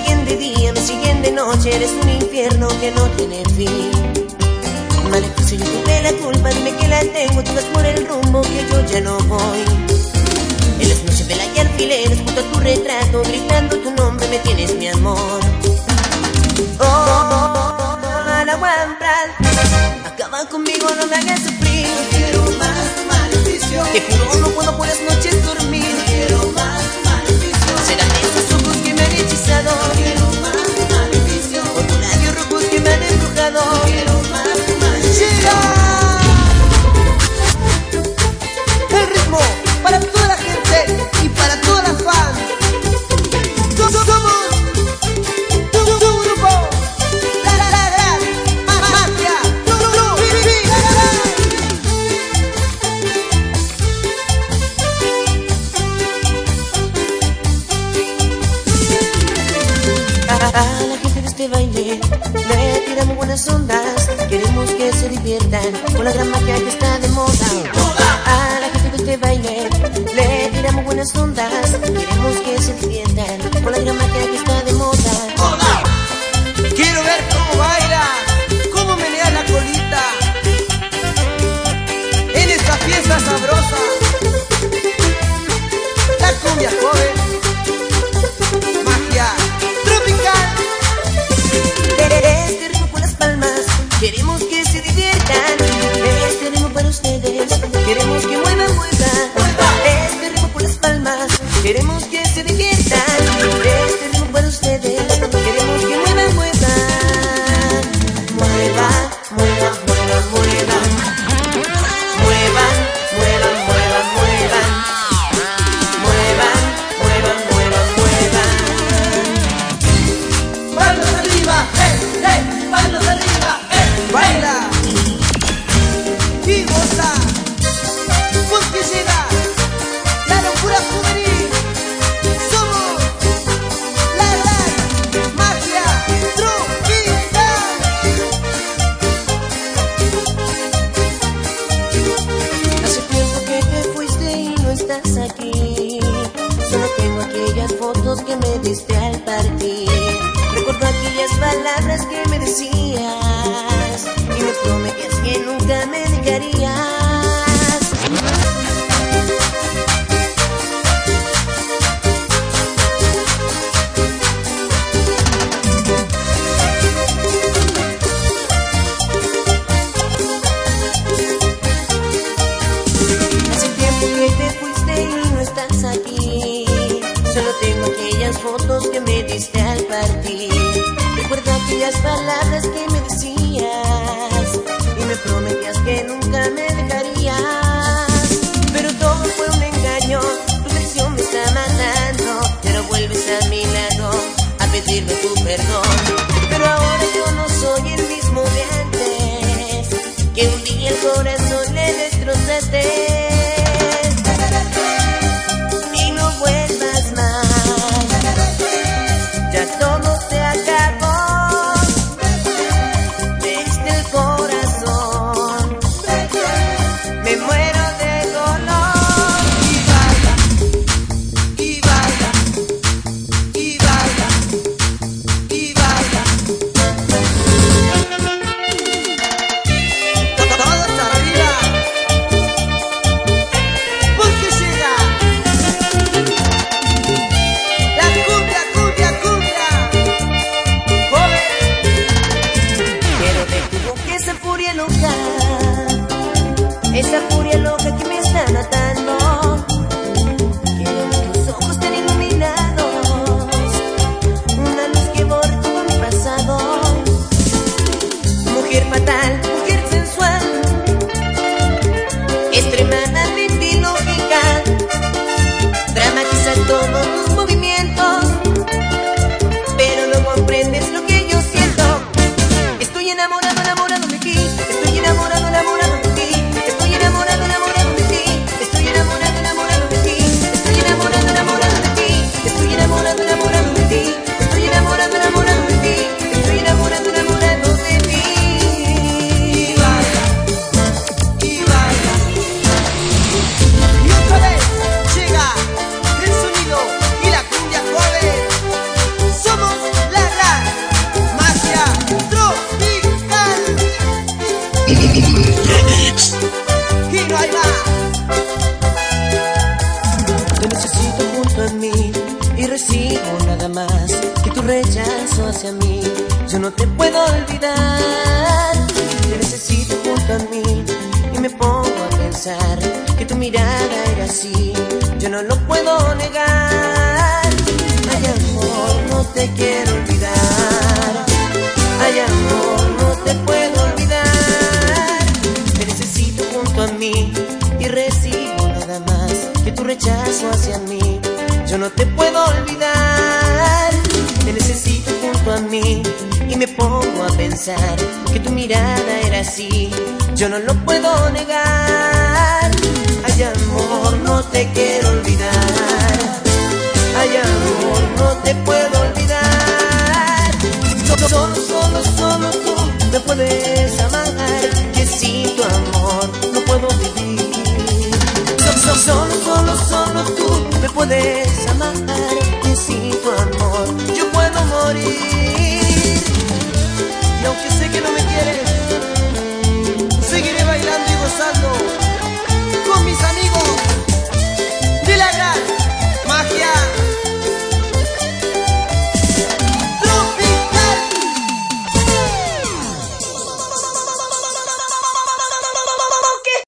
siguen de día, me siguen de noche, eres un infierno que no tiene fin. Maldito si yo tuve la culpa, dime que la tengo, tú vas por el rumbo que yo ya no voy. En las noches de la alfileres junto a tu retrato, gritando A la gente de este baile le tiramos buenas ondas. Queremos que se diviertan con la gran magia que está de moda. A la gente de este baile le tiramos buenas ondas. No que nunca me dejarías. Hace tiempo que te fuiste y no estás aquí. Solo tengo aquellas fotos que me diste al partir. Recuerda aquellas palabras que me decías prometías que nunca me dejarías. Rechazo hacia mí. Yo no te puedo olvidar. Te necesito junto a mí y me pongo a pensar que tu mirada era así. Yo no lo puedo negar. Ay amor, no te quiero olvidar. Ay amor, no te puedo olvidar. Te necesito junto a mí y recibo nada más que tu rechazo hacia mí. Yo no te puedo olvidar. Necesito junto a mí y me pongo a pensar que tu mirada era así. Yo no lo puedo negar. Ay amor, no te quiero olvidar. Ay amor, no te puedo olvidar. Solo, solo, solo, solo tú me puedes amar. Que sin tu amor no puedo vivir. Solo, solo, solo, solo tú me puedes